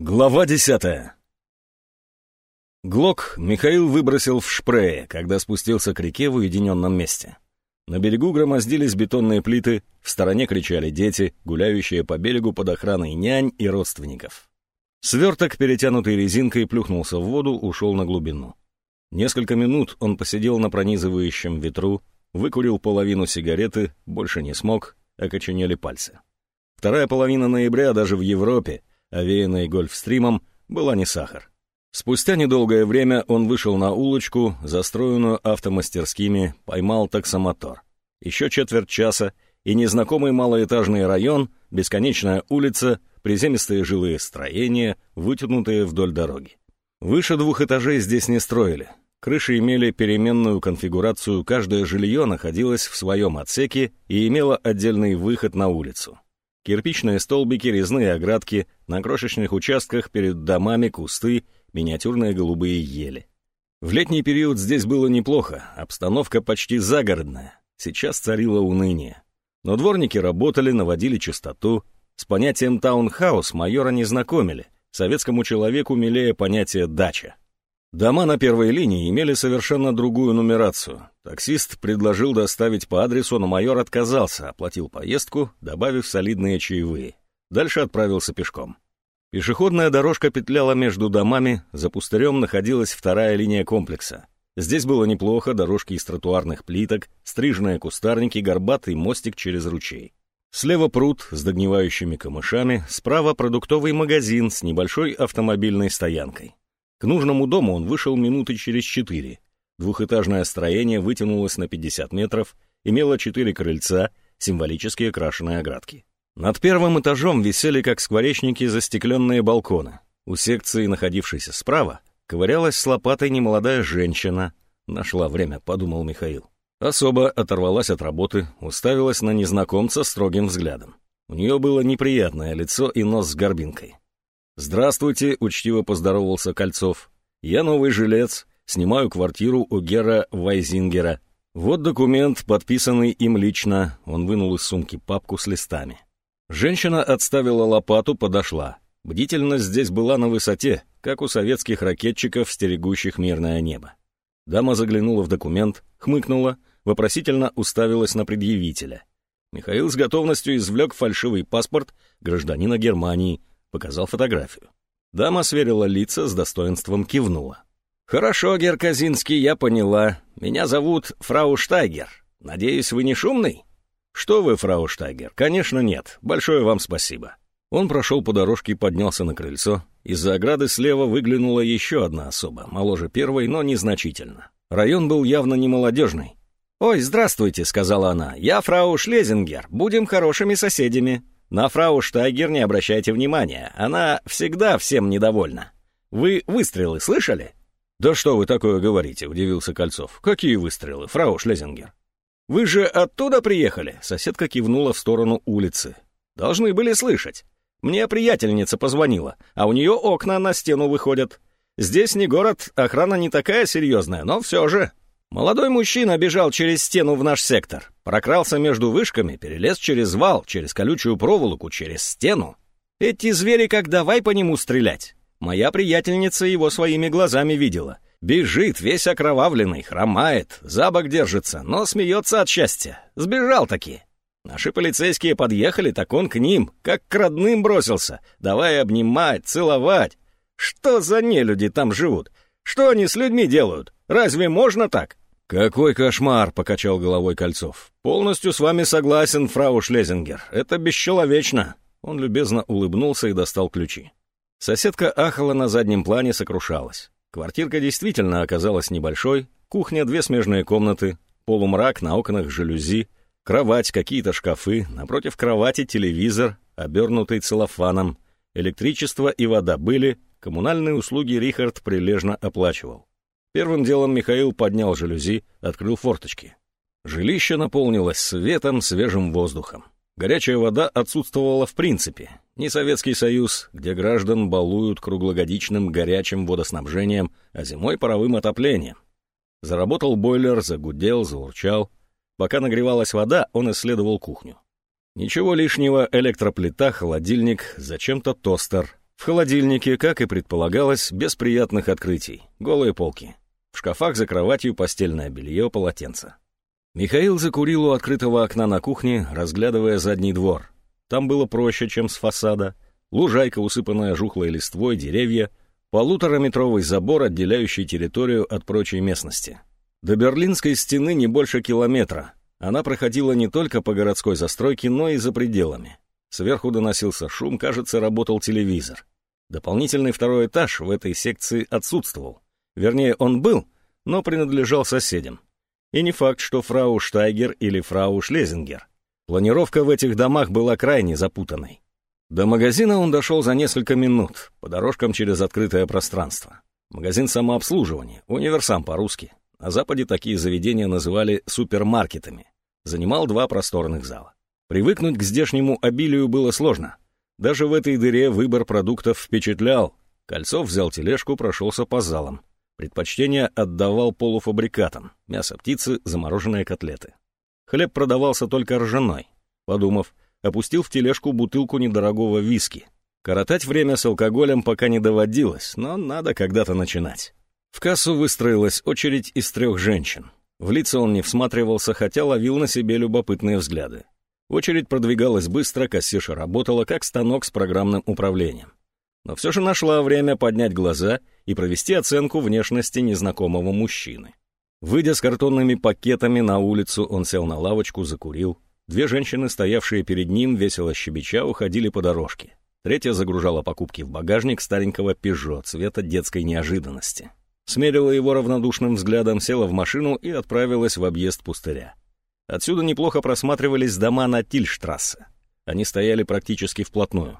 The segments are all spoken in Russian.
Глава десятая. Глок Михаил выбросил в шпрее, когда спустился к реке в уединенном месте. На берегу громоздились бетонные плиты, в стороне кричали дети, гуляющие по берегу под охраной нянь и родственников. Сверток, перетянутый резинкой, плюхнулся в воду, ушел на глубину. Несколько минут он посидел на пронизывающем ветру, выкурил половину сигареты, больше не смог, окоченели пальцы. Вторая половина ноября даже в Европе — овеянной гольфстримом, была не сахар. Спустя недолгое время он вышел на улочку, застроенную автомастерскими, поймал таксомотор. Еще четверть часа, и незнакомый малоэтажный район, бесконечная улица, приземистые жилые строения, вытянутые вдоль дороги. Выше двух этажей здесь не строили. Крыши имели переменную конфигурацию, каждое жилье находилось в своем отсеке и имело отдельный выход на улицу. Кирпичные столбики, резные оградки, на крошечных участках перед домами кусты, миниатюрные голубые ели. В летний период здесь было неплохо, обстановка почти загородная. Сейчас царило уныние. Но дворники работали, наводили чистоту. С понятием таунхаус майора не знакомили. Советскому человеку милее понятие «дача». Дома на первой линии имели совершенно другую нумерацию. Таксист предложил доставить по адресу, но майор отказался, оплатил поездку, добавив солидные чаевые. Дальше отправился пешком. Пешеходная дорожка петляла между домами, за пустырем находилась вторая линия комплекса. Здесь было неплохо, дорожки из тротуарных плиток, стрижные кустарники, горбатый мостик через ручей. Слева пруд с догнивающими камышами, справа продуктовый магазин с небольшой автомобильной стоянкой. К нужному дому он вышел минуты через четыре. Двухэтажное строение вытянулось на 50 метров, имело четыре крыльца, символические крашеные оградки. Над первым этажом висели, как скворечники, застекленные балконы. У секции, находившейся справа, ковырялась с лопатой немолодая женщина. Нашла время, подумал Михаил. Особо оторвалась от работы, уставилась на незнакомца строгим взглядом. У нее было неприятное лицо и нос с горбинкой. «Здравствуйте», — учтиво поздоровался Кольцов. «Я новый жилец, снимаю квартиру у Гера Вайзингера. Вот документ, подписанный им лично». Он вынул из сумки папку с листами. Женщина отставила лопату, подошла. Бдительность здесь была на высоте, как у советских ракетчиков, стерегущих мирное небо. Дама заглянула в документ, хмыкнула, вопросительно уставилась на предъявителя. Михаил с готовностью извлек фальшивый паспорт гражданина Германии, показал фотографию. Дама сверила лица, с достоинством кивнула. «Хорошо, Герказинский, я поняла. Меня зовут фрау Штайгер. Надеюсь, вы не шумный?» «Что вы, фрау Штайгер? Конечно, нет. Большое вам спасибо». Он прошел по дорожке и поднялся на крыльцо. Из-за ограды слева выглянула еще одна особа, моложе первой, но незначительно. Район был явно не молодежный. «Ой, здравствуйте», — сказала она. «Я фрау Шлезингер. Будем хорошими соседями». На фрау Штайгер не обращайте внимания, она всегда всем недовольна. Вы выстрелы слышали?» «Да что вы такое говорите?» — удивился Кольцов. «Какие выстрелы, фрау Шлезингер?» «Вы же оттуда приехали?» — соседка кивнула в сторону улицы. «Должны были слышать. Мне приятельница позвонила, а у нее окна на стену выходят. Здесь не город, охрана не такая серьезная, но все же. Молодой мужчина бежал через стену в наш сектор, прокрался между вышками, перелез через вал, через колючую проволоку, через стену. Эти звери как давай по нему стрелять. Моя приятельница его своими глазами видела. Бежит, весь окровавленный, хромает, за бок держится, но смеется от счастья. Сбежал таки. Наши полицейские подъехали, так он к ним, как к родным бросился. Давай обнимать, целовать. Что за нелюди там живут? Что они с людьми делают? Разве можно так? «Какой кошмар!» — покачал головой Кольцов. «Полностью с вами согласен, фрау Шлезингер. Это бесчеловечно!» Он любезно улыбнулся и достал ключи. Соседка ахала на заднем плане, сокрушалась. Квартирка действительно оказалась небольшой, кухня, две смежные комнаты, полумрак, на окнах жалюзи, кровать, какие-то шкафы, напротив кровати телевизор, обернутый целлофаном, электричество и вода были, коммунальные услуги Рихард прилежно оплачивал. Первым делом Михаил поднял жалюзи, открыл форточки. Жилище наполнилось светом, свежим воздухом. Горячая вода отсутствовала в принципе. Не Советский Союз, где граждан балуют круглогодичным горячим водоснабжением, а зимой паровым отоплением. Заработал бойлер, загудел, заурчал. Пока нагревалась вода, он исследовал кухню. Ничего лишнего, электроплита, холодильник, зачем-то тостер. В холодильнике, как и предполагалось, без приятных открытий. Голые полки. В шкафах за кроватью постельное белье, полотенце. Михаил закурил у открытого окна на кухне, разглядывая задний двор. Там было проще, чем с фасада. Лужайка, усыпанная жухлой листвой, деревья, полутораметровый забор, отделяющий территорию от прочей местности. До Берлинской стены не больше километра. Она проходила не только по городской застройке, но и за пределами. Сверху доносился шум, кажется, работал телевизор. Дополнительный второй этаж в этой секции отсутствовал. Вернее, он был, но принадлежал соседям. И не факт, что фрау Штайгер или фрау Шлезингер. Планировка в этих домах была крайне запутанной. До магазина он дошел за несколько минут, по дорожкам через открытое пространство. Магазин самообслуживания, универсам по-русски. На Западе такие заведения называли супермаркетами. Занимал два просторных зала. Привыкнуть к здешнему обилию было сложно. Даже в этой дыре выбор продуктов впечатлял. Кольцов взял тележку, прошелся по залам. Предпочтение отдавал полуфабрикатам, мясо птицы, замороженные котлеты. Хлеб продавался только ржаной. Подумав, опустил в тележку бутылку недорогого виски. Коротать время с алкоголем пока не доводилось, но надо когда-то начинать. В кассу выстроилась очередь из трех женщин. В лица он не всматривался, хотя ловил на себе любопытные взгляды. Очередь продвигалась быстро, кассирша работала как станок с программным управлением но все же нашла время поднять глаза и провести оценку внешности незнакомого мужчины. Выйдя с картонными пакетами на улицу, он сел на лавочку, закурил. Две женщины, стоявшие перед ним, весело щебеча, уходили по дорожке. Третья загружала покупки в багажник старенького «Пежо» цвета детской неожиданности. Смерила его равнодушным взглядом, села в машину и отправилась в объезд пустыря. Отсюда неплохо просматривались дома на Тильштрассе. Они стояли практически вплотную.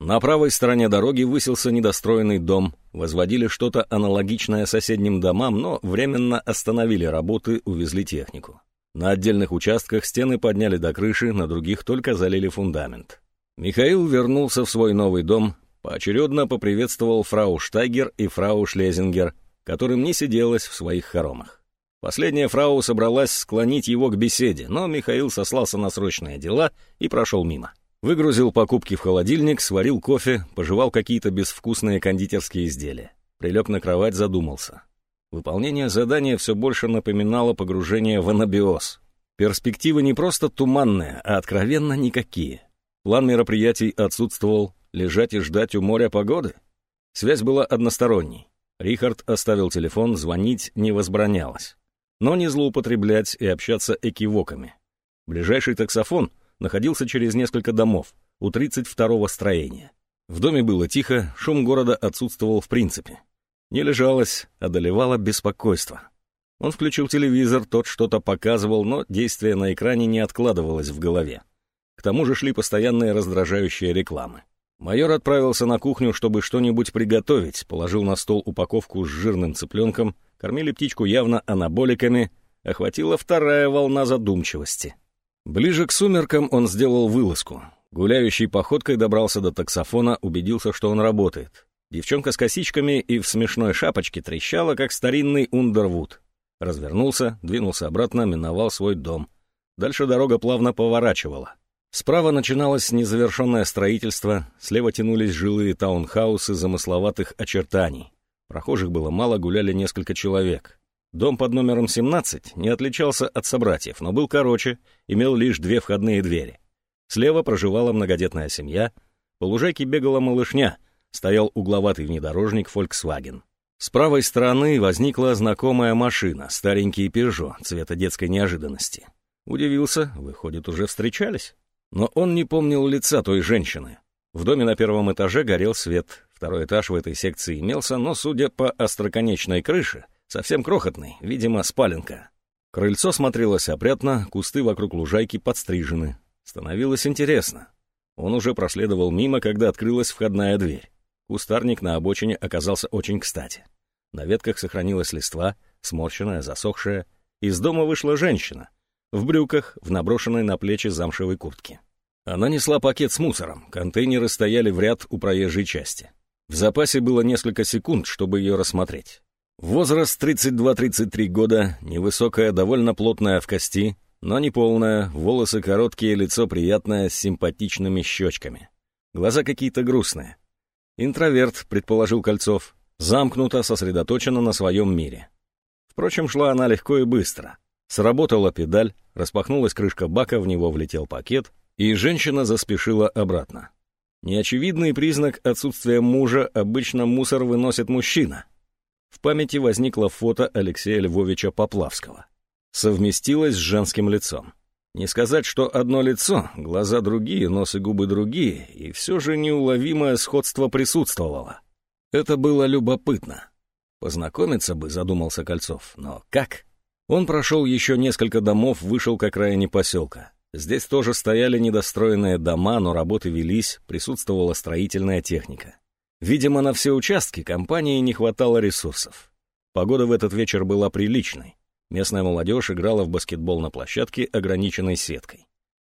На правой стороне дороги высился недостроенный дом, возводили что-то аналогичное соседним домам, но временно остановили работы, увезли технику. На отдельных участках стены подняли до крыши, на других только залили фундамент. Михаил вернулся в свой новый дом, поочередно поприветствовал фрау Штайгер и фрау Шлезингер, которым не сиделось в своих хоромах. Последняя фрау собралась склонить его к беседе, но Михаил сослался на срочные дела и прошел мимо. Выгрузил покупки в холодильник, сварил кофе, пожевал какие-то безвкусные кондитерские изделия. Прилег на кровать, задумался. Выполнение задания все больше напоминало погружение в анабиоз. Перспективы не просто туманные, а откровенно никакие. План мероприятий отсутствовал, лежать и ждать у моря погоды. Связь была односторонней. Рихард оставил телефон, звонить не возбранялось. Но не злоупотреблять и общаться экивоками. Ближайший таксофон — находился через несколько домов, у 32-го строения. В доме было тихо, шум города отсутствовал в принципе. Не лежалось, одолевало беспокойство. Он включил телевизор, тот что-то показывал, но действие на экране не откладывалось в голове. К тому же шли постоянные раздражающие рекламы. Майор отправился на кухню, чтобы что-нибудь приготовить, положил на стол упаковку с жирным цыпленком, кормили птичку явно анаболиками, охватила вторая волна задумчивости. Ближе к сумеркам он сделал вылазку. Гуляющей походкой добрался до таксофона, убедился, что он работает. Девчонка с косичками и в смешной шапочке трещала, как старинный Ундервуд. Развернулся, двинулся обратно, миновал свой дом. Дальше дорога плавно поворачивала. Справа начиналось незавершенное строительство, слева тянулись жилые таунхаусы замысловатых очертаний. Прохожих было мало, гуляли несколько человек. Дом под номером 17 не отличался от собратьев, но был короче, имел лишь две входные двери. Слева проживала многодетная семья, по лужайке бегала малышня, стоял угловатый внедорожник Volkswagen. С правой стороны возникла знакомая машина, старенький «Пежо» цвета детской неожиданности. Удивился, выходит, уже встречались. Но он не помнил лица той женщины. В доме на первом этаже горел свет, второй этаж в этой секции имелся, но, судя по остроконечной крыше, Совсем крохотный, видимо, спаленка. Крыльцо смотрелось опрятно, кусты вокруг лужайки подстрижены. Становилось интересно. Он уже проследовал мимо, когда открылась входная дверь. Кустарник на обочине оказался очень кстати. На ветках сохранилась листва, сморщенная, засохшая. Из дома вышла женщина. В брюках, в наброшенной на плечи замшевой куртке. Она несла пакет с мусором, контейнеры стояли в ряд у проезжей части. В запасе было несколько секунд, чтобы ее рассмотреть. Возраст 32-33 года, невысокая, довольно плотная в кости, но не полная, волосы короткие, лицо приятное, с симпатичными щечками. Глаза какие-то грустные. Интроверт, предположил Кольцов, замкнуто сосредоточена на своем мире. Впрочем, шла она легко и быстро. Сработала педаль, распахнулась крышка бака, в него влетел пакет, и женщина заспешила обратно. Неочевидный признак отсутствия мужа обычно мусор выносит мужчина. В памяти возникло фото Алексея Львовича Поплавского. Совместилось с женским лицом. Не сказать, что одно лицо, глаза другие, нос и губы другие, и все же неуловимое сходство присутствовало. Это было любопытно. Познакомиться бы, задумался Кольцов, но как? Он прошел еще несколько домов, вышел к окраине поселка. Здесь тоже стояли недостроенные дома, но работы велись, присутствовала строительная техника. Видимо, на все участки компании не хватало ресурсов. Погода в этот вечер была приличной. Местная молодежь играла в баскетбол на площадке, ограниченной сеткой.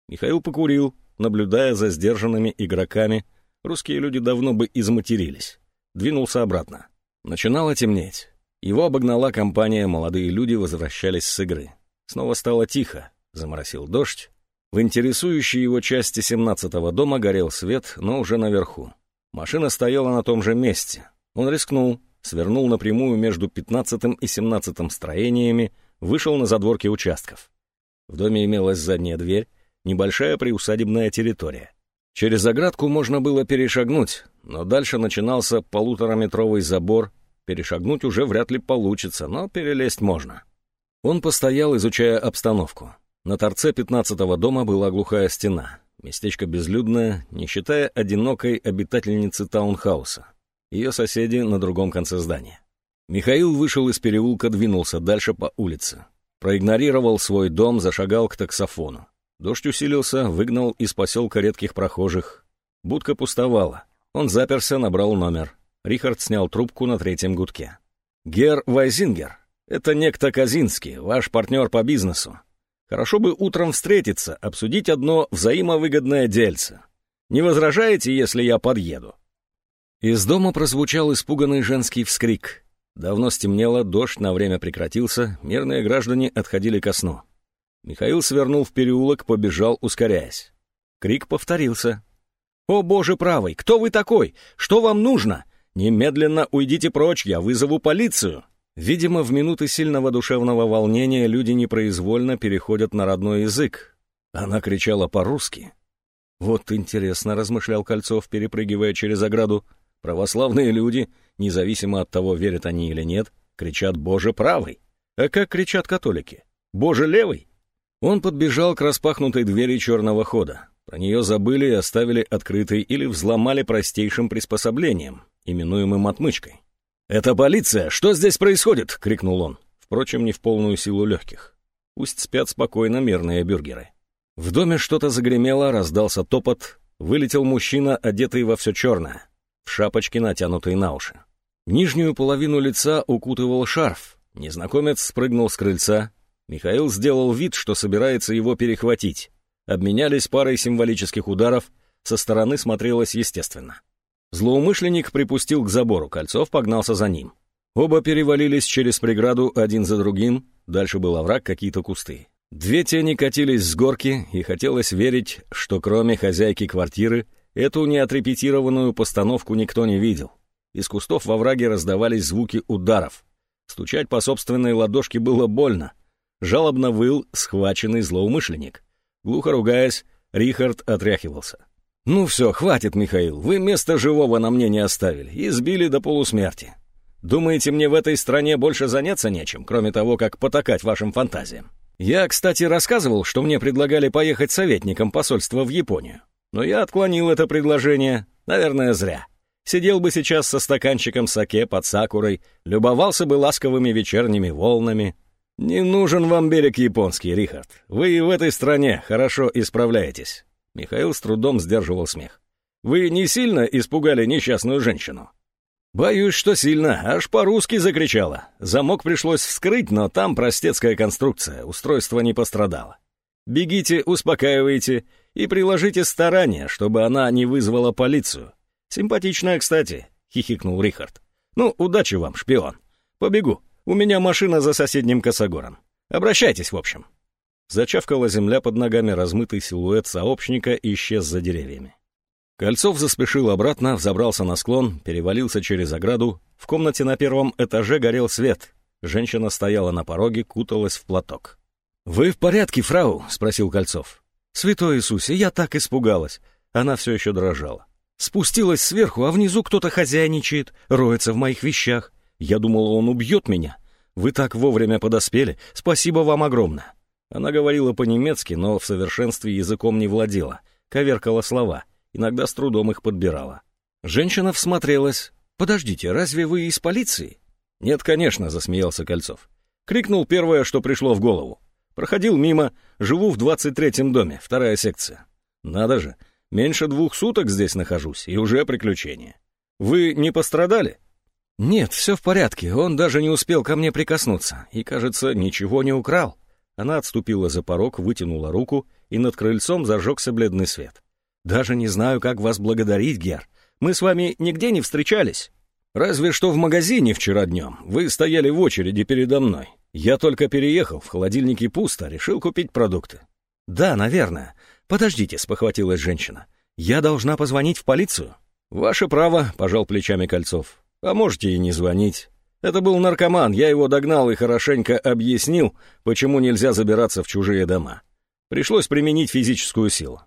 Михаил покурил, наблюдая за сдержанными игроками. Русские люди давно бы изматерились. Двинулся обратно. Начинало темнеть. Его обогнала компания, молодые люди возвращались с игры. Снова стало тихо, заморосил дождь. В интересующей его части семнадцатого дома горел свет, но уже наверху. Машина стояла на том же месте. Он рискнул, свернул напрямую между пятнадцатым и семнадцатым строениями, вышел на задворки участков. В доме имелась задняя дверь, небольшая приусадебная территория. Через оградку можно было перешагнуть, но дальше начинался полутораметровый забор, перешагнуть уже вряд ли получится, но перелезть можно. Он постоял, изучая обстановку. На торце пятнадцатого дома была глухая стена. Местечко безлюдное, не считая одинокой обитательницы таунхауса. Ее соседи на другом конце здания. Михаил вышел из переулка, двинулся дальше по улице. Проигнорировал свой дом, зашагал к таксофону. Дождь усилился, выгнал из поселка редких прохожих. Будка пустовала. Он заперся, набрал номер. Рихард снял трубку на третьем гудке. «Гер Вайзингер, это некто Казинский, ваш партнер по бизнесу. Хорошо бы утром встретиться, обсудить одно взаимовыгодное дельце. Не возражаете, если я подъеду?» Из дома прозвучал испуганный женский вскрик. Давно стемнело, дождь на время прекратился, мирные граждане отходили ко сну. Михаил свернул в переулок, побежал, ускоряясь. Крик повторился. «О, боже правый, кто вы такой? Что вам нужно? Немедленно уйдите прочь, я вызову полицию!» Видимо, в минуты сильного душевного волнения люди непроизвольно переходят на родной язык. Она кричала по-русски. «Вот интересно», — размышлял Кольцов, перепрыгивая через ограду. «Православные люди независимо от того, верят они или нет, кричат «Боже правый!» А как кричат католики? «Боже левый!» Он подбежал к распахнутой двери черного хода. Про нее забыли и оставили открытой или взломали простейшим приспособлением, именуемым отмычкой. «Это полиция! Что здесь происходит?» — крикнул он. Впрочем, не в полную силу легких. Пусть спят спокойно мирные бюргеры. В доме что-то загремело, раздался топот. Вылетел мужчина, одетый во все черное, в шапочке, натянутой на уши. Нижнюю половину лица укутывал шарф. Незнакомец спрыгнул с крыльца. Михаил сделал вид, что собирается его перехватить. Обменялись парой символических ударов, со стороны смотрелось естественно. Злоумышленник припустил к забору, Кольцов погнался за ним. Оба перевалились через преграду один за другим, дальше был овраг, какие-то кусты. Две тени катились с горки, и хотелось верить, что кроме хозяйки квартиры, эту неотрепетированную постановку никто не видел. Из кустов во враге раздавались звуки ударов. Стучать по собственной ладошке было больно. Жалобно выл схваченный злоумышленник. Глухо ругаясь, Рихард отряхивался. «Ну все, хватит, Михаил, вы места живого на мне не оставили, избили до полусмерти. Думаете, мне в этой стране больше заняться нечем, кроме того, как потакать вашим фантазиям? Я, кстати, рассказывал, что мне предлагали поехать советником посольства в Японию. Но я отклонил это предложение, наверное, зря. Сидел бы сейчас со стаканчиком саке под сакурой, любовался бы ласковыми вечерними волнами. Не нужен вам берег японский, Рихард. Вы и в этой стране хорошо исправляетесь. Михаил с трудом сдерживал смех. Вы не сильно испугали несчастную женщину? Боюсь, что сильно, аж по-русски закричала. Замок пришлось вскрыть, но там простецкая конструкция, устройство не пострадало. Бегите, успокаивайте и приложите старания, чтобы она не вызвала полицию. «Симпатичная, кстати», — хихикнул Рихард. «Ну, удачи вам, шпион. Побегу. У меня машина за соседним косогором. Обращайтесь, в общем». Зачавкала земля под ногами, размытый силуэт сообщника исчез за деревьями. Кольцов заспешил обратно, взобрался на склон, перевалился через ограду. В комнате на первом этаже горел свет. Женщина стояла на пороге, куталась в платок. «Вы в порядке, фрау?» — спросил Кольцов. «Святой Иисусе, я так испугалась!» Она все еще дрожала. Спустилась сверху, а внизу кто-то хозяйничает, роется в моих вещах. Я думала, он убьет меня. Вы так вовремя подоспели. Спасибо вам огромное. Она говорила по-немецки, но в совершенстве языком не владела. Коверкала слова, иногда с трудом их подбирала. Женщина всмотрелась. «Подождите, разве вы из полиции?» «Нет, конечно», — засмеялся Кольцов. Крикнул первое, что пришло в голову. Проходил мимо, живу в двадцать третьем доме, вторая секция. Надо же, меньше двух суток здесь нахожусь, и уже приключение. Вы не пострадали? Нет, все в порядке, он даже не успел ко мне прикоснуться, и, кажется, ничего не украл. Она отступила за порог, вытянула руку, и над крыльцом зажегся бледный свет. «Даже не знаю, как вас благодарить, Гер. Мы с вами нигде не встречались. Разве что в магазине вчера днем. Вы стояли в очереди передо мной. Я только переехал, в холодильнике пусто, решил купить продукты». «Да, наверное. Подождите», — спохватилась женщина. «Я должна позвонить в полицию». «Ваше право», — пожал плечами Кольцов. «А можете и не звонить. Это был наркоман, я его догнал и хорошенько объяснил, почему нельзя забираться в чужие дома. Пришлось применить физическую силу.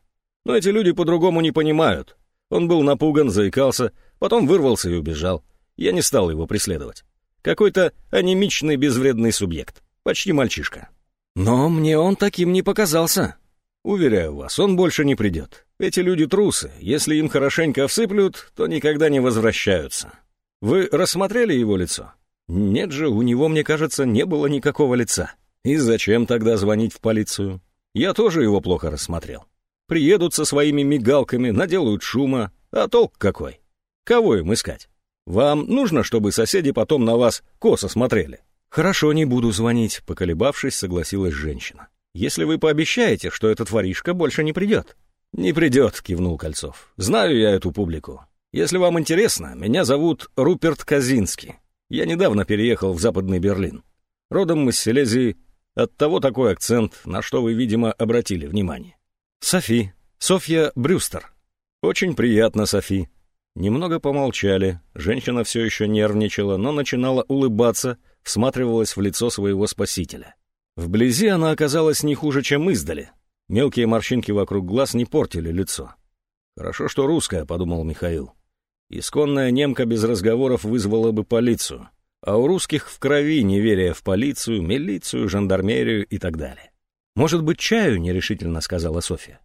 Но эти люди по-другому не понимают. Он был напуган, заикался, потом вырвался и убежал. Я не стал его преследовать. Какой-то анемичный безвредный субъект. Почти мальчишка. Но мне он таким не показался. Уверяю вас, он больше не придет. Эти люди трусы. Если им хорошенько всыплют, то никогда не возвращаются. Вы рассмотрели его лицо? Нет же, у него, мне кажется, не было никакого лица. И зачем тогда звонить в полицию? Я тоже его плохо рассмотрел. Приедут со своими мигалками, наделают шума, а толк какой? Кого им искать? Вам нужно, чтобы соседи потом на вас косо смотрели? Хорошо, не буду звонить, поколебавшись, согласилась женщина. Если вы пообещаете, что этот воришка больше не придет. Не придет, кивнул Кольцов. Знаю я эту публику. Если вам интересно, меня зовут Руперт Казинский. Я недавно переехал в Западный Берлин. Родом из Силезии, оттого такой акцент, на что вы, видимо, обратили внимание. Софи, Софья Брюстер. Очень приятно, Софи. Немного помолчали, женщина все еще нервничала, но начинала улыбаться, всматривалась в лицо своего спасителя. Вблизи она оказалась не хуже, чем издали. Мелкие морщинки вокруг глаз не портили лицо. «Хорошо, что русская», — подумал Михаил. Исконная немка без разговоров вызвала бы полицию, а у русских в крови неверие в полицию, милицию, жандармерию и так далее. «Может быть, чаю?» — нерешительно сказала Софья.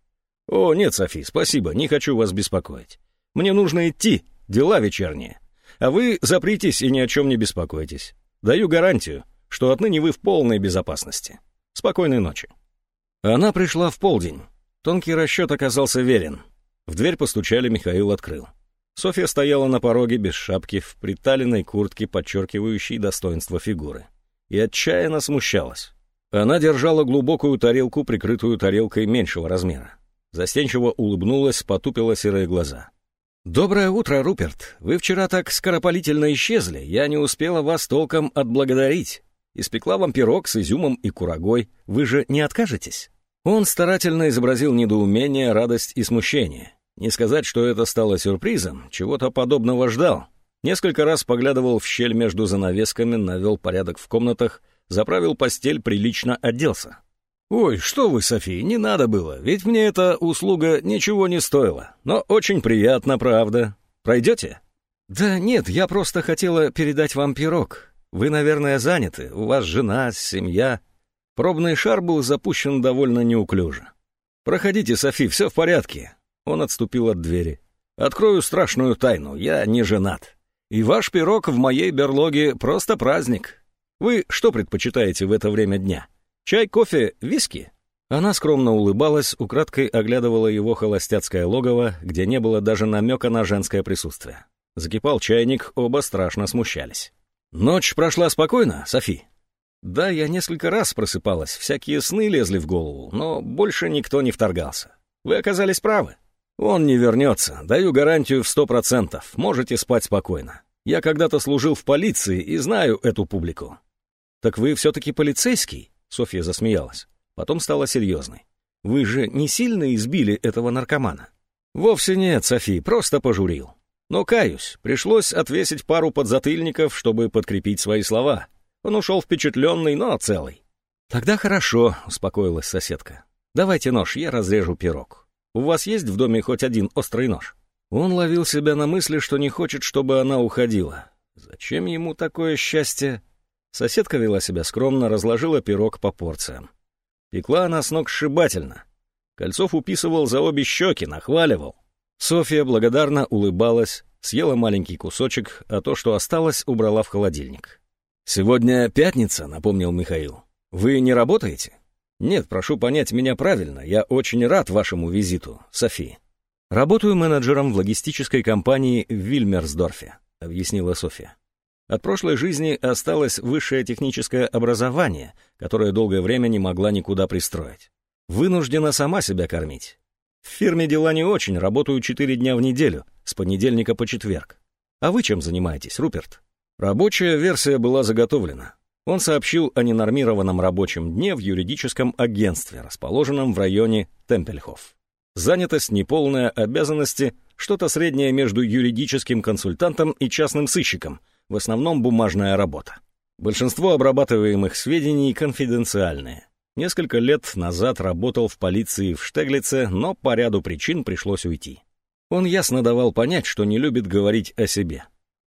«О, нет, Софи, спасибо, не хочу вас беспокоить. Мне нужно идти, дела вечерние. А вы запритесь и ни о чем не беспокойтесь. Даю гарантию, что отныне вы в полной безопасности. Спокойной ночи». Она пришла в полдень. Тонкий расчет оказался верен. В дверь постучали, Михаил открыл. Софья стояла на пороге без шапки, в приталенной куртке, подчеркивающей достоинство фигуры. И отчаянно смущалась. Она держала глубокую тарелку, прикрытую тарелкой меньшего размера. Застенчиво улыбнулась, потупила серые глаза. «Доброе утро, Руперт. Вы вчера так скоропалительно исчезли. Я не успела вас толком отблагодарить. Испекла вам пирог с изюмом и курагой. Вы же не откажетесь?» Он старательно изобразил недоумение, радость и смущение. Не сказать, что это стало сюрпризом, чего-то подобного ждал. Несколько раз поглядывал в щель между занавесками, навел порядок в комнатах, заправил постель, прилично оделся. «Ой, что вы, София, не надо было, ведь мне эта услуга ничего не стоила. Но очень приятно, правда. Пройдете?» «Да нет, я просто хотела передать вам пирог. Вы, наверное, заняты, у вас жена, семья». Пробный шар был запущен довольно неуклюже. «Проходите, Софи, все в порядке. Он отступил от двери. «Открою страшную тайну. Я не женат. И ваш пирог в моей берлоге просто праздник. Вы что предпочитаете в это время дня? Чай, кофе, виски?» Она скромно улыбалась, украдкой оглядывала его холостяцкое логово, где не было даже намека на женское присутствие. Закипал чайник, оба страшно смущались. «Ночь прошла спокойно, Софи?» «Да, я несколько раз просыпалась, всякие сны лезли в голову, но больше никто не вторгался. Вы оказались правы. Он не вернется, даю гарантию в сто процентов, можете спать спокойно. Я когда-то служил в полиции и знаю эту публику». «Так вы все-таки полицейский?» — Софья засмеялась. Потом стала серьезной. «Вы же не сильно избили этого наркомана?» Вовсе нет, Софи, просто пожурил. Но, каюсь, пришлось отвесить пару подзатыльников, чтобы подкрепить свои слова. Он ушел впечатленный, но целый. «Тогда хорошо», — успокоилась соседка. «Давайте нож, я разрежу пирог. У вас есть в доме хоть один острый нож?» Он ловил себя на мысли, что не хочет, чтобы она уходила. Зачем ему такое счастье? Соседка вела себя скромно, разложила пирог по порциям. Пекла она с ног сшибательно. Кольцов уписывал за обе щеки, нахваливал. Софья благодарно улыбалась, съела маленький кусочек, а то, что осталось, убрала в холодильник. «Сегодня пятница», — напомнил Михаил. «Вы не работаете?» «Нет, прошу понять меня правильно. Я очень рад вашему визиту, Софи». «Работаю менеджером в логистической компании в Вильмерсдорфе», — объяснила Софья. От прошлой жизни осталось высшее техническое образование, которое долгое время не могла никуда пристроить. Вынуждена сама себя кормить. В фирме дела не очень, работаю четыре дня в неделю, с понедельника по четверг. А вы чем занимаетесь, Руперт? Рабочая версия была заготовлена. Он сообщил о ненормированном рабочем дне в юридическом агентстве, расположенном в районе Темпельхоф. Занятость, неполная, обязанности, что-то среднее между юридическим консультантом и частным сыщиком, в основном бумажная работа. Большинство обрабатываемых сведений конфиденциальные. Несколько лет назад работал в полиции в Штеглице, но по ряду причин пришлось уйти. Он ясно давал понять, что не любит говорить о себе.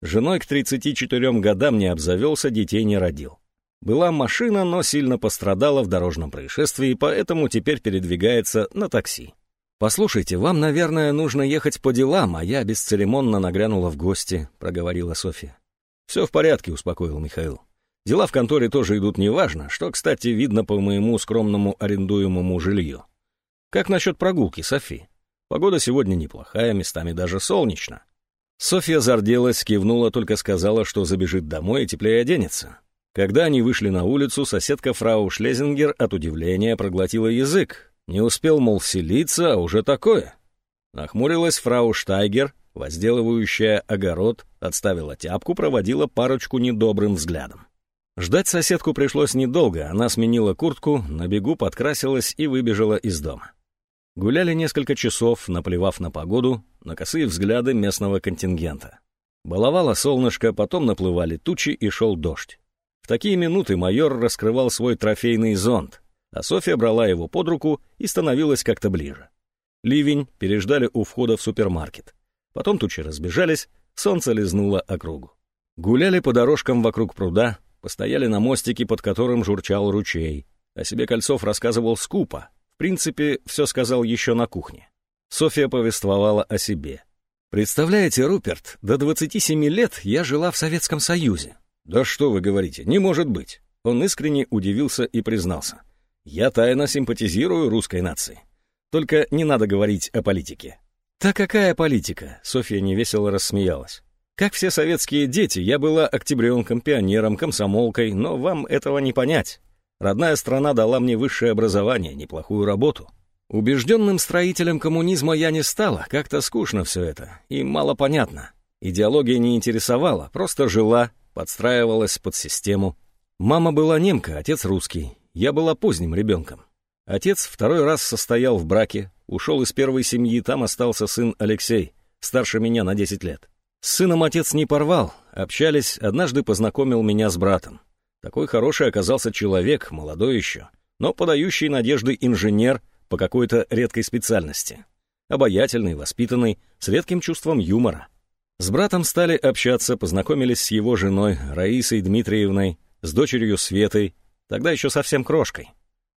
Женой к 34 годам не обзавелся, детей не родил. Была машина, но сильно пострадала в дорожном происшествии, поэтому теперь передвигается на такси. «Послушайте, вам, наверное, нужно ехать по делам, а я бесцеремонно нагрянула в гости», — проговорила Софья. «Все в порядке», — успокоил Михаил. Дела в конторе тоже идут неважно, что, кстати, видно по моему скромному арендуемому жилью. Как насчет прогулки, Софи? Погода сегодня неплохая, местами даже солнечно. Софья зарделась, кивнула, только сказала, что забежит домой и теплее оденется. Когда они вышли на улицу, соседка фрау Шлезингер от удивления проглотила язык. Не успел, мол, селиться, а уже такое. Нахмурилась фрау Штайгер, возделывающая огород, отставила тяпку, проводила парочку недобрым взглядом. Ждать соседку пришлось недолго, она сменила куртку, на бегу подкрасилась и выбежала из дома. Гуляли несколько часов, наплевав на погоду, на косые взгляды местного контингента. Баловало солнышко, потом наплывали тучи и шел дождь. Такие минуты майор раскрывал свой трофейный зонт, а Софья брала его под руку и становилась как-то ближе. Ливень переждали у входа в супермаркет. Потом тучи разбежались, солнце лизнуло округу. Гуляли по дорожкам вокруг пруда, Постояли на мостике, под которым журчал ручей. О себе Кольцов рассказывал скупо. В принципе, все сказал еще на кухне. Софья повествовала о себе. «Представляете, Руперт, до 27 лет я жила в Советском Союзе». «Да что вы говорите, не может быть!» Он искренне удивился и признался. «Я тайно симпатизирую русской нации. Только не надо говорить о политике». «Да какая политика?» — Софья невесело рассмеялась. Как все советские дети, я была октябренком, пионером, комсомолкой, но вам этого не понять. Родная страна дала мне высшее образование, неплохую работу. Убежденным строителем коммунизма я не стала, как-то скучно все это, и мало понятно. Идеология не интересовала, просто жила, подстраивалась под систему. Мама была немка, отец русский. Я была поздним ребенком. Отец второй раз состоял в браке, ушел из первой семьи, там остался сын Алексей, старше меня на 10 лет. С сыном отец не порвал, общались, однажды познакомил меня с братом. Такой хороший оказался человек, молодой еще, но подающий надежды инженер по какой-то редкой специальности. Обаятельный, воспитанный, с редким чувством юмора. С братом стали общаться, познакомились с его женой Раисой Дмитриевной, с дочерью Светой, тогда еще совсем крошкой.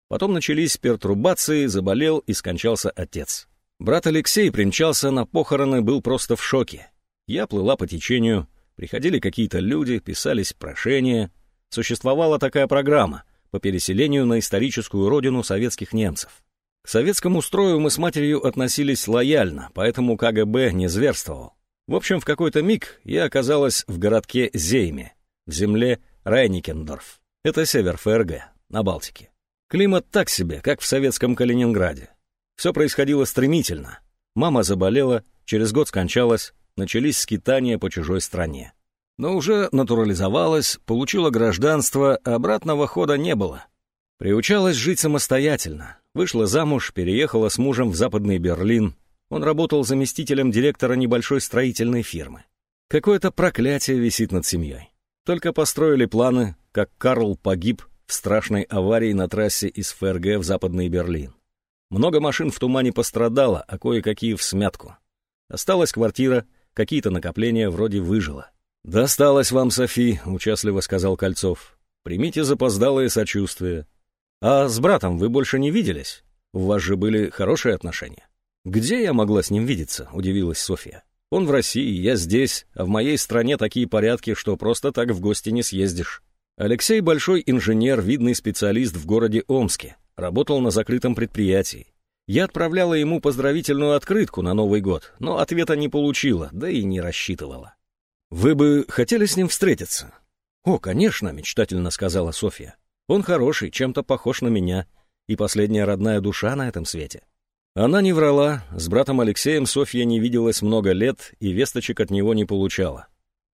Потом начались пертурбации, заболел и скончался отец. Брат Алексей примчался на похороны, был просто в шоке. Я плыла по течению, приходили какие-то люди, писались прошения. Существовала такая программа по переселению на историческую родину советских немцев. К советскому строю мы с матерью относились лояльно, поэтому КГБ не зверствовал. В общем, в какой-то миг я оказалась в городке Зейме, в земле Райникендорф. Это север ФРГ, на Балтике. Климат так себе, как в советском Калининграде. Все происходило стремительно. Мама заболела, через год скончалась, начались скитания по чужой стране. Но уже натурализовалась, получила гражданство, обратного хода не было. Приучалась жить самостоятельно, вышла замуж, переехала с мужем в Западный Берлин. Он работал заместителем директора небольшой строительной фирмы. Какое-то проклятие висит над семьей. Только построили планы, как Карл погиб в страшной аварии на трассе из ФРГ в Западный Берлин. Много машин в тумане пострадало, а кое-какие в смятку. Осталась квартира, какие-то накопления вроде выжило. «Досталось вам, Софи», — участливо сказал Кольцов. «Примите запоздалое сочувствие. А с братом вы больше не виделись? У вас же были хорошие отношения». «Где я могла с ним видеться?» — удивилась Софья. «Он в России, я здесь, а в моей стране такие порядки, что просто так в гости не съездишь». Алексей большой инженер, видный специалист в городе Омске, работал на закрытом предприятии. Я отправляла ему поздравительную открытку на Новый год, но ответа не получила, да и не рассчитывала. «Вы бы хотели с ним встретиться?» «О, конечно», — мечтательно сказала Софья. «Он хороший, чем-то похож на меня, и последняя родная душа на этом свете». Она не врала, с братом Алексеем Софья не виделась много лет и весточек от него не получала.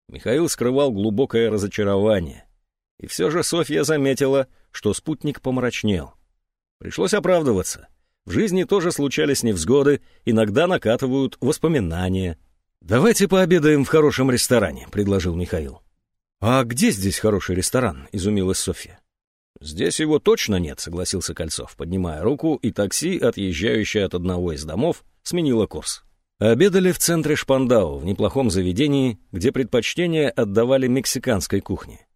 Михаил скрывал глубокое разочарование. И все же Софья заметила, что спутник помрачнел. Пришлось оправдываться. В жизни тоже случались невзгоды, иногда накатывают воспоминания. «Давайте пообедаем в хорошем ресторане», — предложил Михаил. «А где здесь хороший ресторан?» — изумилась Софья. «Здесь его точно нет», — согласился Кольцов, поднимая руку, и такси, отъезжающее от одного из домов, сменило курс. Обедали в центре Шпандау, в неплохом заведении, где предпочтение отдавали мексиканской кухне.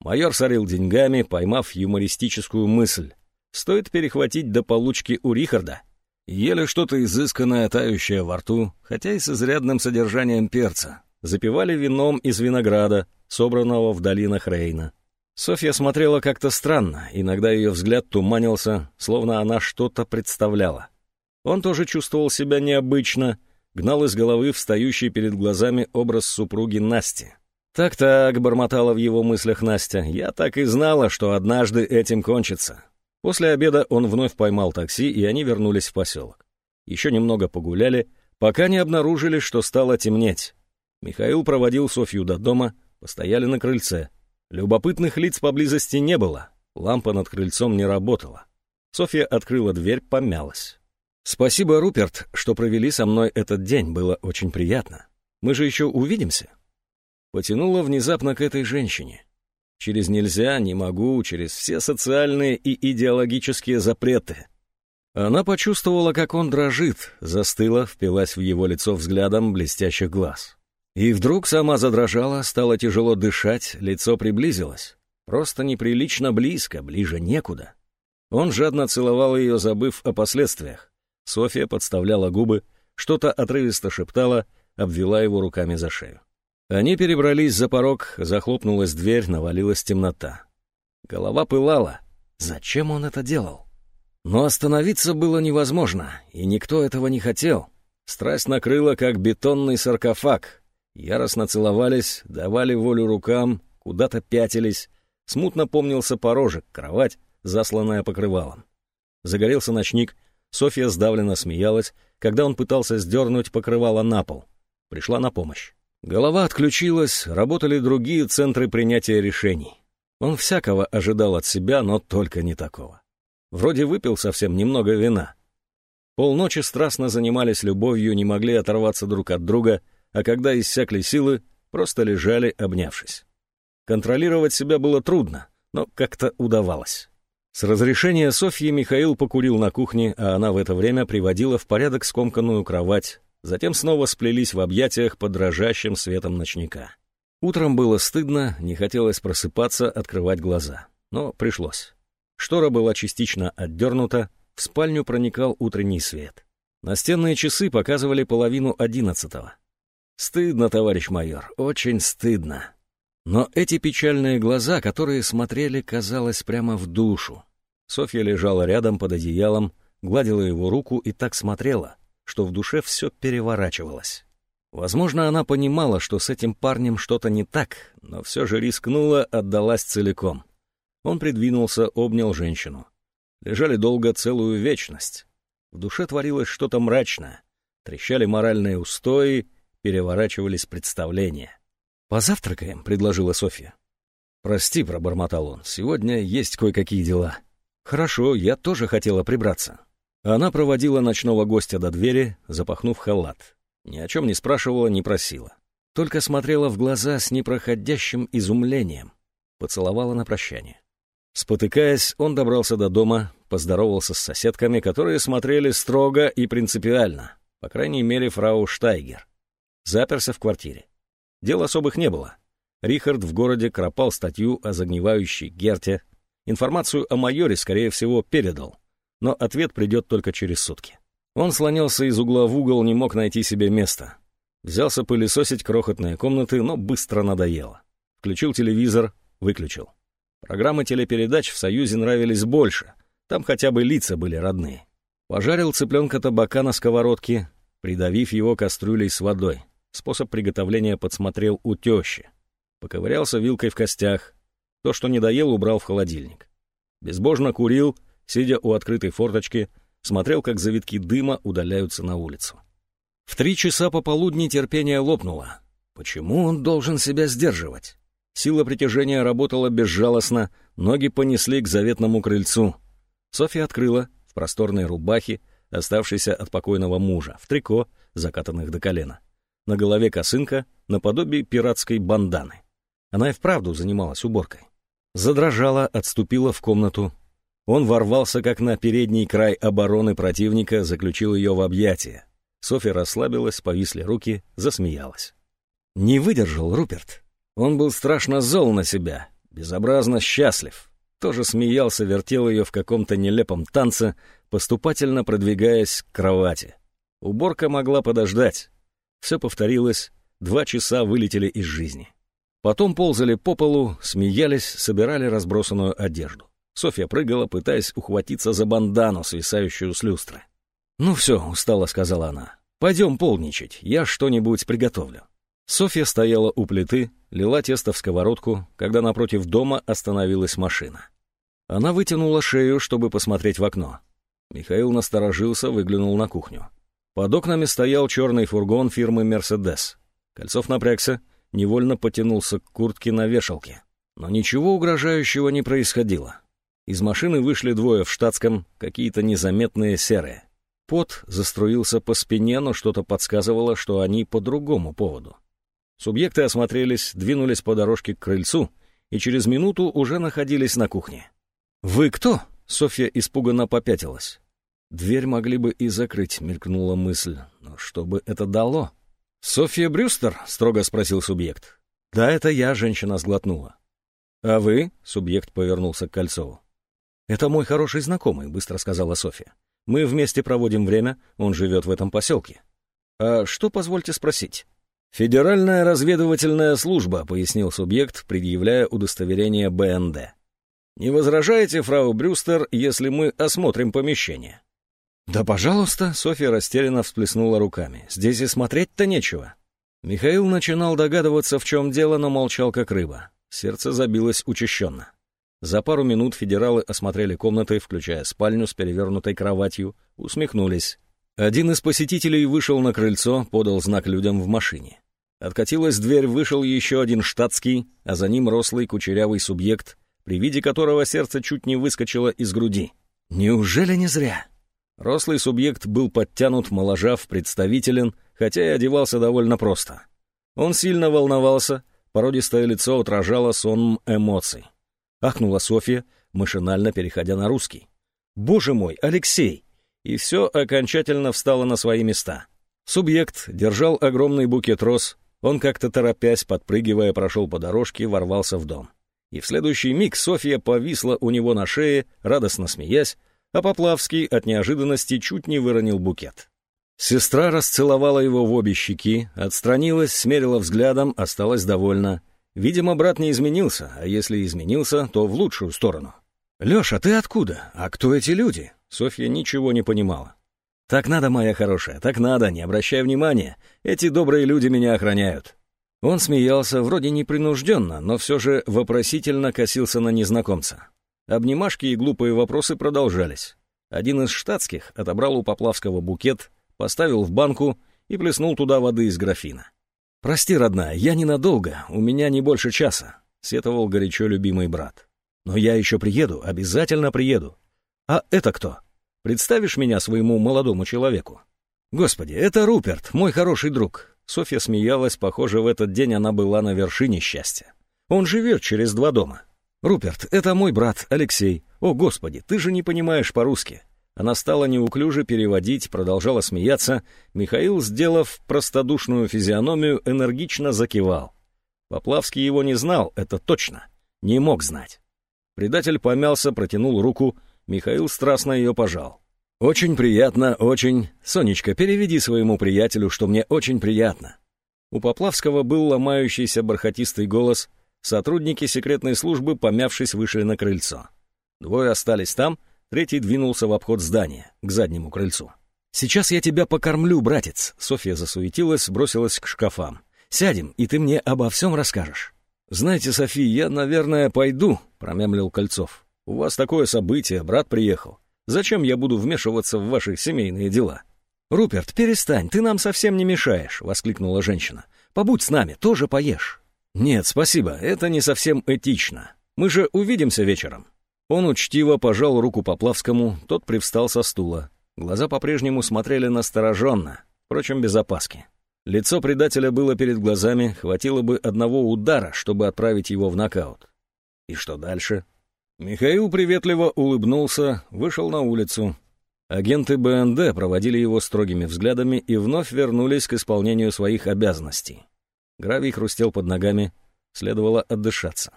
Майор сорил деньгами, поймав юмористическую мысль. Стоит перехватить до получки у Рихарда. Ели что-то изысканное, тающее во рту, хотя и с изрядным содержанием перца. Запивали вином из винограда, собранного в долинах Рейна. Софья смотрела как-то странно, иногда ее взгляд туманился, словно она что-то представляла. Он тоже чувствовал себя необычно, гнал из головы встающий перед глазами образ супруги Насти. «Так-так», — бормотала в его мыслях Настя, — «я так и знала, что однажды этим кончится». После обеда он вновь поймал такси, и они вернулись в поселок. Еще немного погуляли, пока не обнаружили, что стало темнеть. Михаил проводил Софью до дома, постояли на крыльце. Любопытных лиц поблизости не было, лампа над крыльцом не работала. Софья открыла дверь, помялась. «Спасибо, Руперт, что провели со мной этот день, было очень приятно. Мы же еще увидимся?» Потянула внезапно к этой женщине. Через «нельзя», «не могу», через все социальные и идеологические запреты. Она почувствовала, как он дрожит, застыла, впилась в его лицо взглядом блестящих глаз. И вдруг сама задрожала, стало тяжело дышать, лицо приблизилось. Просто неприлично близко, ближе некуда. Он жадно целовал ее, забыв о последствиях. Софья подставляла губы, что-то отрывисто шептала, обвела его руками за шею. Они перебрались за порог, захлопнулась дверь, навалилась темнота. Голова пылала. Зачем он это делал? Но остановиться было невозможно, и никто этого не хотел. Страсть накрыла, как бетонный саркофаг, Яростно целовались, давали волю рукам, куда-то пятились. Смутно помнился порожек, кровать, засланная покрывалом. Загорелся ночник, Софья сдавленно смеялась, когда он пытался сдернуть покрывало на пол. Пришла на помощь. Голова отключилась, работали другие центры принятия решений. Он всякого ожидал от себя, но только не такого. Вроде выпил совсем немного вина. Полночи страстно занимались любовью, не могли оторваться друг от друга — а когда иссякли силы, просто лежали, обнявшись. Контролировать себя было трудно, но как-то удавалось. С разрешения Софьи Михаил покурил на кухне, а она в это время приводила в порядок скомканную кровать, затем снова сплелись в объятиях под дрожащим светом ночника. Утром было стыдно, не хотелось просыпаться, открывать глаза. Но пришлось. Штора была частично отдернута, в спальню проникал утренний свет. Настенные часы показывали половину одиннадцатого. Стыдно, товарищ майор, очень стыдно. Но эти печальные глаза, которые смотрели, казалось, прямо в душу. Софья лежала рядом под одеялом, гладила его руку и так смотрела, что в душе все переворачивалось. Возможно, она понимала, что с этим парнем что-то не так, но все же рискнула, отдалась целиком. Он придвинулся, обнял женщину. Лежали долго целую вечность. В душе творилось что-то мрачное. Трещали моральные устои, переворачивались представления. «Позавтракаем», — предложила Софья. «Прости», — пробормотал он, — «сегодня есть кое-какие дела». «Хорошо, я тоже хотела прибраться». Она проводила ночного гостя до двери, запахнув халат. Ни о чем не спрашивала, не просила. Только смотрела в глаза с непроходящим изумлением. Поцеловала на прощание. Спотыкаясь, он добрался до дома, поздоровался с соседками, которые смотрели строго и принципиально, по крайней мере, фрау Штайгер. Заперся в квартире. Дел особых не было. Рихард в городе кропал статью о загнивающей Герте. Информацию о майоре, скорее всего, передал. Но ответ придет только через сутки. Он слонялся из угла в угол, не мог найти себе места. Взялся пылесосить крохотные комнаты, но быстро надоело. Включил телевизор, выключил. Программы телепередач в Союзе нравились больше. Там хотя бы лица были родные. Пожарил цыпленка табака на сковородке, придавив его кастрюлей с водой. Способ приготовления подсмотрел у тещи. Поковырялся вилкой в костях. То, что не доел, убрал в холодильник. Безбожно курил, сидя у открытой форточки, смотрел, как завитки дыма удаляются на улицу. В три часа пополудни терпение лопнуло. Почему он должен себя сдерживать? Сила притяжения работала безжалостно, ноги понесли к заветному крыльцу. Софья открыла, в просторной рубахе, оставшейся от покойного мужа, в трико, закатанных до колена. На голове косынка, наподобие пиратской банданы. Она и вправду занималась уборкой. Задрожала, отступила в комнату. Он ворвался, как на передний край обороны противника, заключил ее в объятия. Софья расслабилась, повисли руки, засмеялась. Не выдержал Руперт. Он был страшно зол на себя, безобразно счастлив. Тоже смеялся, вертел ее в каком-то нелепом танце, поступательно продвигаясь к кровати. Уборка могла подождать. Все повторилось, два часа вылетели из жизни. Потом ползали по полу, смеялись, собирали разбросанную одежду. Софья прыгала, пытаясь ухватиться за бандану, свисающую с люстры. «Ну все», — устало сказала она, — «пойдем полничать, я что-нибудь приготовлю». Софья стояла у плиты, лила тесто в сковородку, когда напротив дома остановилась машина. Она вытянула шею, чтобы посмотреть в окно. Михаил насторожился, выглянул на кухню. Под окнами стоял черный фургон фирмы «Мерседес». Кольцов напрягся, невольно потянулся к куртке на вешалке. Но ничего угрожающего не происходило. Из машины вышли двое в штатском, какие-то незаметные серые. Пот заструился по спине, но что-то подсказывало, что они по другому поводу. Субъекты осмотрелись, двинулись по дорожке к крыльцу и через минуту уже находились на кухне. «Вы кто?» — Софья испуганно попятилась. «Дверь могли бы и закрыть», — мелькнула мысль. «Но что бы это дало?» «Софья Брюстер?» — строго спросил субъект. «Да, это я», — женщина сглотнула. «А вы?» — субъект повернулся к Кольцову. «Это мой хороший знакомый», — быстро сказала Софья. «Мы вместе проводим время, он живет в этом поселке». «А что, позвольте спросить?» «Федеральная разведывательная служба», — пояснил субъект, предъявляя удостоверение БНД. «Не возражаете, фрау Брюстер, если мы осмотрим помещение?» «Да, пожалуйста», — Софья растерянно всплеснула руками. «Здесь и смотреть-то нечего». Михаил начинал догадываться, в чем дело, но молчал как рыба. Сердце забилось учащенно. За пару минут федералы осмотрели комнаты, включая спальню с перевернутой кроватью, усмехнулись. Один из посетителей вышел на крыльцо, подал знак людям в машине. Откатилась дверь, вышел еще один штатский, а за ним рослый кучерявый субъект, при виде которого сердце чуть не выскочило из груди. Неужели не зря? Рослый субъект был подтянут, моложав, представителен, хотя и одевался довольно просто. Он сильно волновался, породистое лицо отражало сонм эмоций. Ахнула Софья, машинально переходя на русский. «Боже мой, Алексей!» И все окончательно встало на свои места. Субъект держал огромный букет роз, он как-то торопясь, подпрыгивая, прошел по дорожке, ворвался в дом. И в следующий миг Софья повисла у него на шее, радостно смеясь, а Поплавский от неожиданности чуть не выронил букет. Сестра расцеловала его в обе щеки, отстранилась, смерила взглядом, осталась довольна. Видимо, брат не изменился, а если изменился, то в лучшую сторону. «Леша, ты откуда? А кто эти люди?» Софья ничего не понимала. «Так надо, моя хорошая, так надо, не обращай внимания. Эти добрые люди меня охраняют». Он смеялся, вроде непринужденно, но все же вопросительно косился на незнакомца. Обнимашки и глупые вопросы продолжались. Один из штатских отобрал у Поплавского букет, поставил в банку и плеснул туда воды из графина. «Прости, родная, я ненадолго, у меня не больше часа», — сетовал горячо любимый брат. «Но я еще приеду, обязательно приеду». «А это кто?» Представишь меня своему молодому человеку?» «Господи, это Руперт, мой хороший друг». Софья смеялась, похоже, в этот день она была на вершине счастья. «Он живет через два дома. Руперт, это мой брат Алексей. О, Господи, ты же не понимаешь по-русски. Она стала неуклюже переводить, продолжала смеяться. Михаил, сделав простодушную физиономию, энергично закивал. Поплавский его не знал, это точно. Не мог знать. Предатель помялся, протянул руку. Михаил страстно ее пожал. «Очень приятно, очень. Сонечка, переведи своему приятелю, что мне очень приятно». У Поплавского был ломающийся бархатистый голос. Сотрудники секретной службы, помявшись, вышли на крыльцо. Двое остались там — Третий двинулся в обход здания, к заднему крыльцу. «Сейчас я тебя покормлю, братец!» Софья засуетилась, бросилась к шкафам. «Сядем, и ты мне обо всем расскажешь». «Знаете, София, я, наверное, пойду», — промямлил Кольцов. «У вас такое событие, брат приехал. Зачем я буду вмешиваться в ваши семейные дела?» «Руперт, перестань, ты нам совсем не мешаешь», — воскликнула женщина. «Побудь с нами, тоже поешь». «Нет, спасибо, это не совсем этично. Мы же увидимся вечером». Он учтиво пожал руку Поплавскому, тот привстал со стула. Глаза по-прежнему смотрели настороженно, впрочем, без опаски. Лицо предателя было перед глазами, хватило бы одного удара, чтобы отправить его в нокаут. И что дальше? Михаил приветливо улыбнулся, вышел на улицу. Агенты БНД проводили его строгими взглядами и вновь вернулись к исполнению своих обязанностей. Гравий хрустел под ногами, следовало отдышаться.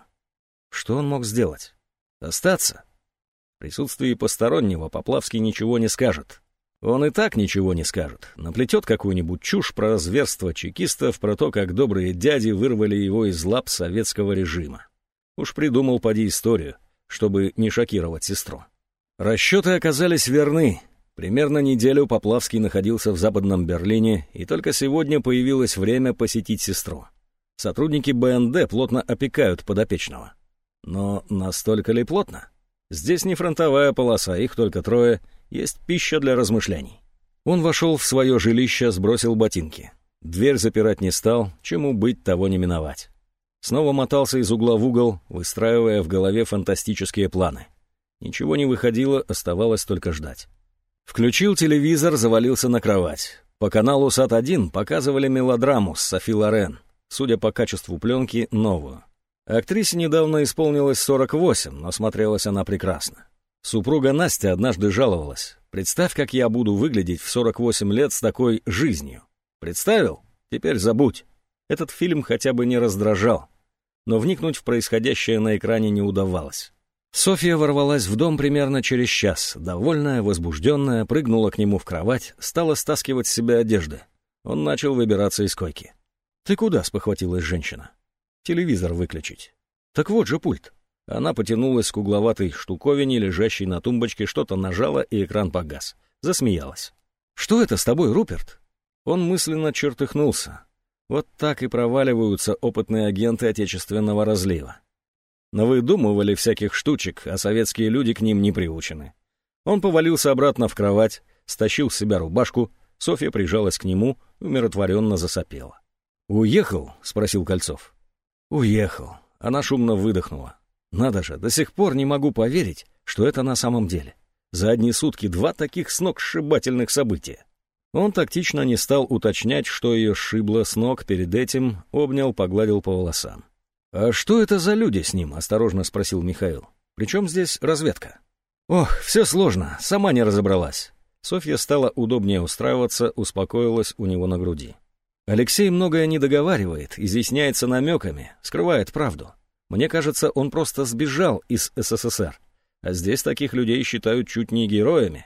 Что он мог сделать? Остаться? В присутствии постороннего Поплавский ничего не скажет. Он и так ничего не скажет. Наплетет какую-нибудь чушь про зверство чекистов, про то, как добрые дяди вырвали его из лап советского режима. Уж придумал поди историю, чтобы не шокировать сестру. Расчеты оказались верны. Примерно неделю Поплавский находился в Западном Берлине, и только сегодня появилось время посетить сестру. Сотрудники БНД плотно опекают подопечного. Но настолько ли плотно? Здесь не фронтовая полоса, их только трое, есть пища для размышлений. Он вошел в свое жилище, сбросил ботинки. Дверь запирать не стал, чему быть, того не миновать. Снова мотался из угла в угол, выстраивая в голове фантастические планы. Ничего не выходило, оставалось только ждать. Включил телевизор, завалился на кровать. По каналу САТ-1 показывали мелодраму с Софи Лорен, судя по качеству пленки, новую. Актрисе недавно исполнилось 48, но смотрелась она прекрасно. Супруга Настя однажды жаловалась. «Представь, как я буду выглядеть в 48 лет с такой жизнью». Представил? Теперь забудь. Этот фильм хотя бы не раздражал. Но вникнуть в происходящее на экране не удавалось. Софья ворвалась в дом примерно через час, довольная, возбужденная, прыгнула к нему в кровать, стала стаскивать с себя одежды. Он начал выбираться из койки. «Ты куда?» — спохватилась женщина телевизор выключить. Так вот же пульт. Она потянулась к угловатой штуковине, лежащей на тумбочке, что-то нажала, и экран погас. Засмеялась. «Что это с тобой, Руперт?» Он мысленно чертыхнулся. Вот так и проваливаются опытные агенты отечественного разлива. Навыдумывали всяких штучек, а советские люди к ним не приучены. Он повалился обратно в кровать, стащил с себя рубашку, Софья прижалась к нему, умиротворенно засопела. «Уехал?» — спросил Кольцов. Уехал. Она шумно выдохнула. Надо же, до сих пор не могу поверить, что это на самом деле. За одни сутки два таких сногсшибательных события. Он тактично не стал уточнять, что ее сшибло с ног перед этим, обнял, погладил по волосам. «А что это за люди с ним?» — осторожно спросил Михаил. «Причем здесь разведка?» «Ох, все сложно, сама не разобралась». Софья стала удобнее устраиваться, успокоилась у него на груди. Алексей многое не договаривает, изъясняется намеками, скрывает правду. Мне кажется, он просто сбежал из СССР. А здесь таких людей считают чуть не героями.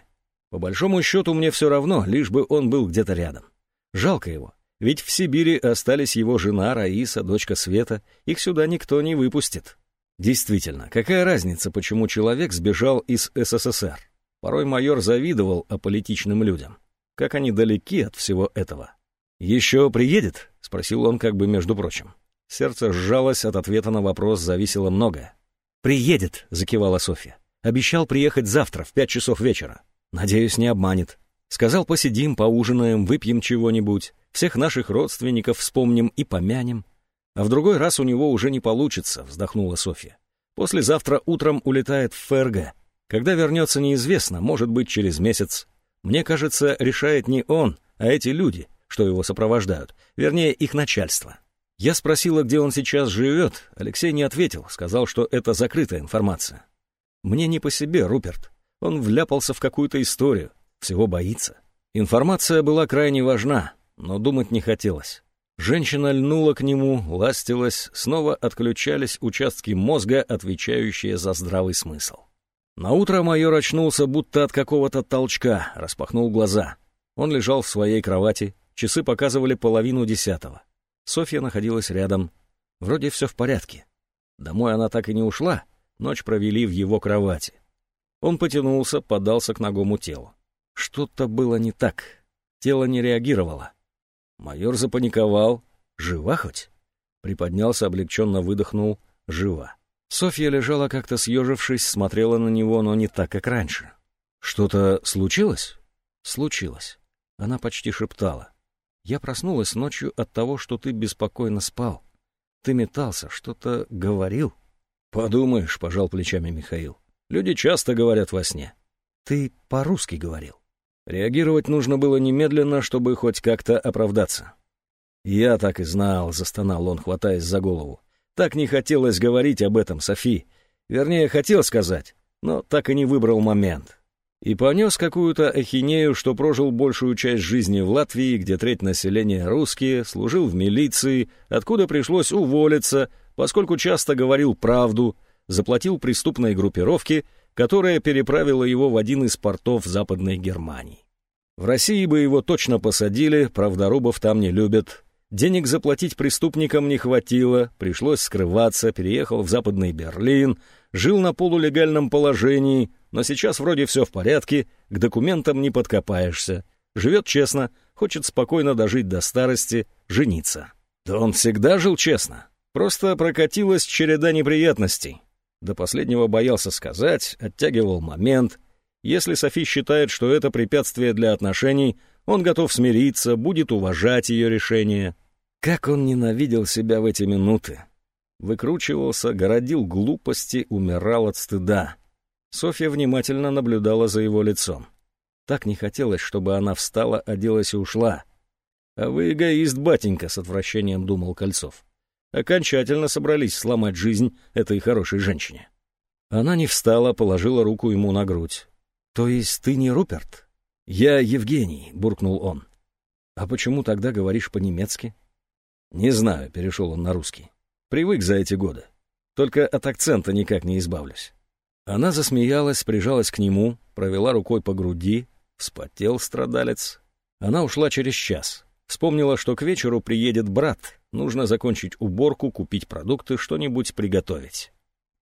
По большому счету мне все равно, лишь бы он был где-то рядом. Жалко его, ведь в Сибири остались его жена Раиса, дочка Света, их сюда никто не выпустит. Действительно, какая разница, почему человек сбежал из СССР? Порой майор завидовал аполитичным людям. Как они далеки от всего этого. «Еще приедет?» — спросил он как бы между прочим. Сердце сжалось, от ответа на вопрос зависело многое. «Приедет», — закивала Софья. «Обещал приехать завтра в пять часов вечера. Надеюсь, не обманет. Сказал, посидим, поужинаем, выпьем чего-нибудь, всех наших родственников вспомним и помянем. А в другой раз у него уже не получится», — вздохнула Софья. «Послезавтра утром улетает в ФРГ. Когда вернется, неизвестно, может быть, через месяц. Мне кажется, решает не он, а эти люди, что его сопровождают, вернее, их начальство. Я спросила, где он сейчас живет. Алексей не ответил, сказал, что это закрытая информация. Мне не по себе, Руперт. Он вляпался в какую-то историю, всего боится. Информация была крайне важна, но думать не хотелось. Женщина льнула к нему, ластилась, снова отключались участки мозга, отвечающие за здравый смысл. Наутро майор очнулся будто от какого-то толчка, распахнул глаза. Он лежал в своей кровати, часы показывали половину десятого. Софья находилась рядом. Вроде все в порядке. Домой она так и не ушла, ночь провели в его кровати. Он потянулся, подался к ногому телу. Что-то было не так. Тело не реагировало. Майор запаниковал. «Жива хоть?» Приподнялся, облегченно выдохнул. «Жива». Софья лежала как-то съежившись, смотрела на него, но не так, как раньше. «Что-то случилось?» «Случилось». Она почти шептала. «Я проснулась ночью от того, что ты беспокойно спал. Ты метался, что-то говорил». «Подумаешь», — пожал плечами Михаил. «Люди часто говорят во сне». «Ты по-русски говорил». Реагировать нужно было немедленно, чтобы хоть как-то оправдаться. «Я так и знал», — застонал он, хватаясь за голову. Так не хотелось говорить об этом Софи. Вернее, хотел сказать, но так и не выбрал момент. И понес какую-то ахинею, что прожил большую часть жизни в Латвии, где треть населения русские, служил в милиции, откуда пришлось уволиться, поскольку часто говорил правду, заплатил преступной группировке, которая переправила его в один из портов Западной Германии. В России бы его точно посадили, правдорубов там не любят, Денег заплатить преступникам не хватило, пришлось скрываться, переехал в Западный Берлин, жил на полулегальном положении, но сейчас вроде все в порядке, к документам не подкопаешься. Живет честно, хочет спокойно дожить до старости, жениться. Да он всегда жил честно. Просто прокатилась череда неприятностей. До последнего боялся сказать, оттягивал момент. Если Софи считает, что это препятствие для отношений, он готов смириться, будет уважать ее решение. Как он ненавидел себя в эти минуты! Выкручивался, городил глупости, умирал от стыда. Софья внимательно наблюдала за его лицом. Так не хотелось, чтобы она встала, оделась и ушла. «А вы эгоист, батенька», — с отвращением думал Кольцов. Окончательно собрались сломать жизнь этой хорошей женщине. Она не встала, положила руку ему на грудь. «То есть ты не Руперт?» «Я Евгений», — буркнул он. «А почему тогда говоришь по-немецки?» «Не знаю», — перешел он на русский. «Привык за эти годы. Только от акцента никак не избавлюсь». Она засмеялась, прижалась к нему, провела рукой по груди, вспотел страдалец. Она ушла через час. Вспомнила, что к вечеру приедет брат, нужно закончить уборку, купить продукты, что-нибудь приготовить.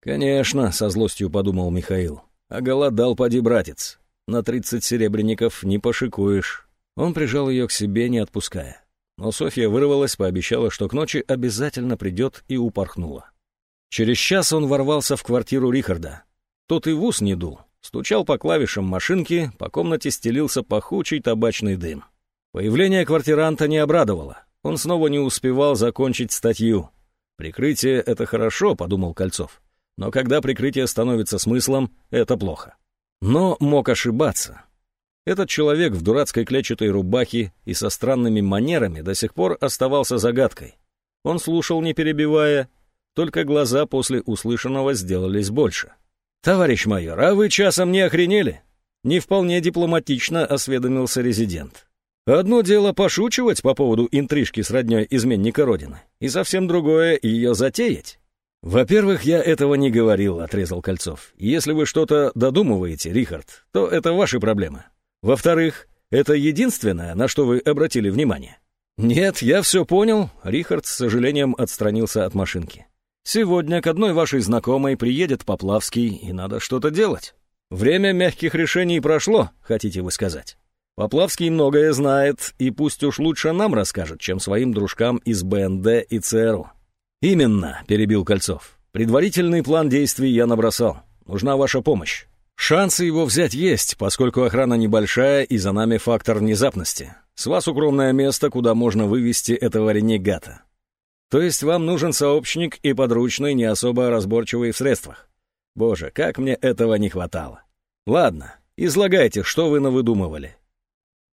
«Конечно», — со злостью подумал Михаил, — «оголодал поди братец. На тридцать серебряников не пошикуешь». Он прижал ее к себе, не отпуская. Но Софья вырвалась, пообещала, что к ночи обязательно придет и упорхнула. Через час он ворвался в квартиру Рихарда. Тот и в ус не дул. Стучал по клавишам машинки, по комнате стелился пахучий табачный дым. Появление квартиранта не обрадовало. Он снова не успевал закончить статью. «Прикрытие — это хорошо», — подумал Кольцов. «Но когда прикрытие становится смыслом, это плохо». Но мог ошибаться. Этот человек в дурацкой клетчатой рубахе и со странными манерами до сих пор оставался загадкой. Он слушал, не перебивая, только глаза после услышанного сделались больше. «Товарищ майор, а вы часом не охренели?» Не вполне дипломатично осведомился резидент. «Одно дело пошучивать по поводу интрижки с роднёй изменника Родины, и совсем другое — ее затеять». «Во-первых, я этого не говорил», — отрезал Кольцов. «Если вы что-то додумываете, Рихард, то это ваши проблемы. Во-вторых, это единственное, на что вы обратили внимание. Нет, я все понял. Рихард с сожалением отстранился от машинки. Сегодня к одной вашей знакомой приедет Поплавский, и надо что-то делать. Время мягких решений прошло, хотите вы сказать. Поплавский многое знает, и пусть уж лучше нам расскажет, чем своим дружкам из БНД и ЦРУ. «Именно», — перебил Кольцов. «Предварительный план действий я набросал. Нужна ваша помощь. Шансы его взять есть, поскольку охрана небольшая и за нами фактор внезапности. С вас укромное место, куда можно вывести этого ренегата. То есть вам нужен сообщник и подручный, не особо разборчивый в средствах. Боже, как мне этого не хватало. Ладно, излагайте, что вы навыдумывали.